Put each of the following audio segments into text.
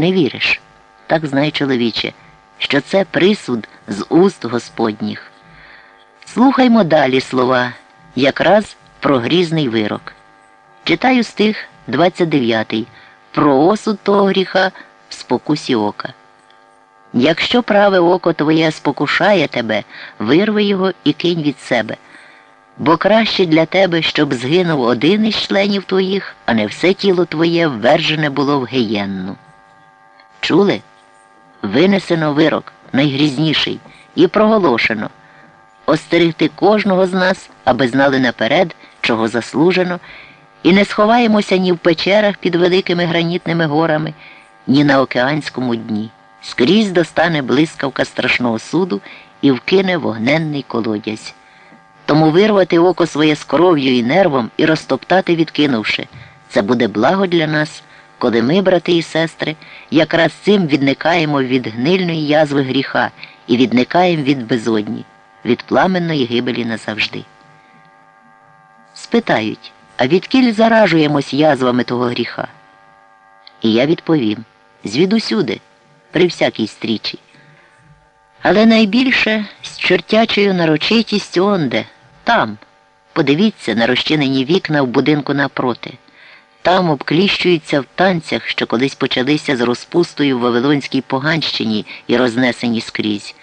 Не віриш? Так знай, чоловіче, що це присуд з уст Господніх. Слухаймо далі слова, якраз про грізний вирок. Читаю стих 29 про осуд того гріха в спокусі ока. Якщо праве око твоє спокушає тебе, вирви його і кинь від себе, бо краще для тебе, щоб згинув один із членів твоїх, а не все тіло твоє ввержене було в гієнну. Чули? Винесено вирок, найгрізніший, і проголошено остерегти кожного з нас, аби знали наперед, чого заслужено, і не сховаємося ні в печерах під великими гранітними горами, ні на океанському дні. Скрізь достане блискавка страшного суду і вкине вогненний колодязь. Тому вирвати око своє з кров'ю і нервом і розтоптати, відкинувши, це буде благо для нас, коли ми, брати і сестри, якраз цим відникаємо від гнильної язви гріха і відникаємо від безодні, від пламенної гибелі назавжди. Спитають, а відкіль заражуємось язвами того гріха? І я відповім звідусюди при всякій стрічі. Але найбільше з чортячою нарочитістю онде, там. Подивіться на розчинені вікна в будинку напроти. Там обкліщуються в танцях, що колись почалися з розпустою в Вавилонській Поганщині і рознесені скрізь.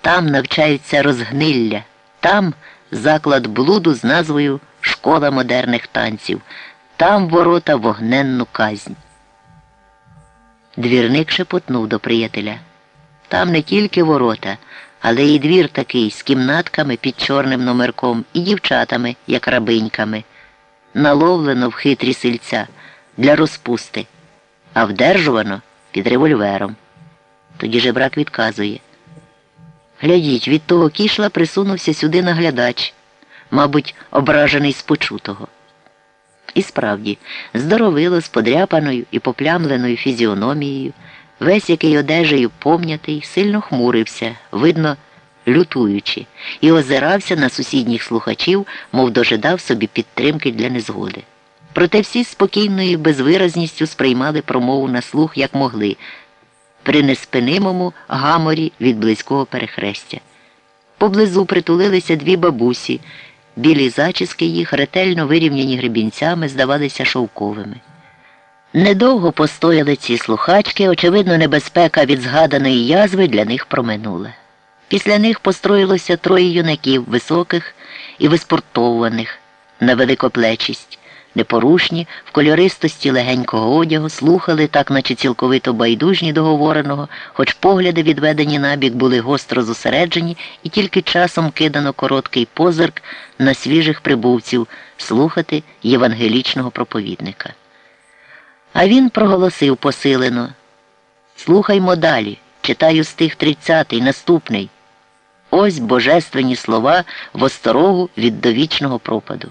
Там навчаються розгнилля, там заклад блуду з назвою Школа модерних танців, там ворота вогненну казнь. Двірник шепотнув до приятеля. Там не тільки ворота, але й двір такий з кімнатками під чорним номерком і дівчатами, як рабиньками. Наловлено в хитрі сильця для розпусти, а вдержувано під револьвером. Тоді жебрак відказує. Глядіть, від того кішла присунувся сюди наглядач, мабуть, ображений з почутого. І справді, здоровило з подряпаною і поплямленою фізіономією, весь який одежею помнятий, сильно хмурився, видно, лютуючи, і озирався на сусідніх слухачів, мов дожидав собі підтримки для незгоди. Проте всі спокійною безвиразністю сприймали промову на слух, як могли, при неспинимому гаморі від близького перехрестя. Поблизу притулилися дві бабусі. Білі зачіски їх, ретельно вирівняні гребінцями, здавалися шовковими. Недовго постояли ці слухачки, очевидно, небезпека від згаданої язви для них проминула. Після них построїлося троє юнаків високих і виспортовуваних на великоплечість непорушні, в кольористості легенького одягу, слухали, так наче цілковито байдужні до говореного, хоч погляди, відведені набік, були гостро зосереджені, і тільки часом кидано короткий позирк на свіжих прибувців слухати євангелічного проповідника. А він проголосив посилено Слухаймо далі, читаю стих 30 наступний. Ось божественні слова в осторогу від довічного пропаду.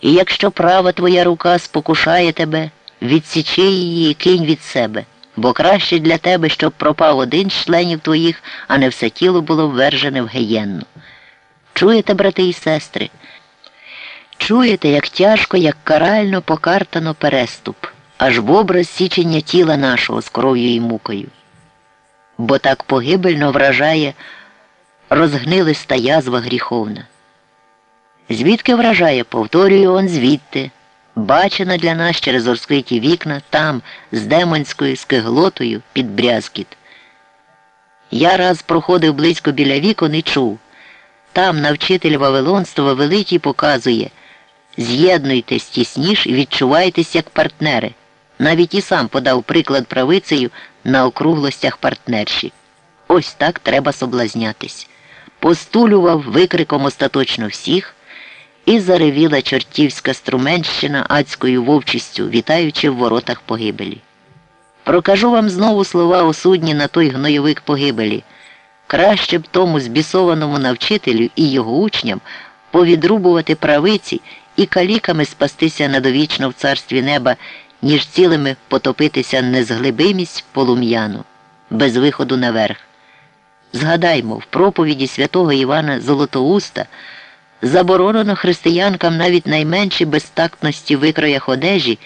І якщо права твоя рука спокушає тебе, відсічи її і кинь від себе, бо краще для тебе, щоб пропав один з членів твоїх, а не все тіло було ввержене в гієнну. Чуєте, брати і сестри? Чуєте, як тяжко, як карально покартано переступ, аж в образ січення тіла нашого з кров'ю і мукою. Бо так погибельно вражає розгнилиста язва гріховна. Звідки вражає, повторюю он звідти, бачена для нас через розкриті вікна там, з демонською скиглотою під брязкіт. Я раз проходив близько біля вікон і чув. Там навчитель Вавилонства великий показує з'єднуйтесь тісніш і відчувайтесь як партнери. Навіть і сам подав приклад правицею на округлостях партнерші. Ось так треба соблазнятись. Постулював викриком остаточно всіх. І заревіла чортівська струменщина адською вовчістю, вітаючи в воротах погибелі. Прокажу вам знову слова осудні на той гнойовик погибелі. Краще б тому збісованому навчителю і його учням повідрубувати правиці і каліками спастися надовічно в царстві неба, ніж цілими потопитися незглибимість полум'яну, без виходу наверх. Згадаймо, в проповіді святого Івана Золотоуста. Заборонено християнкам навіть найменші безтактності в викроях одежі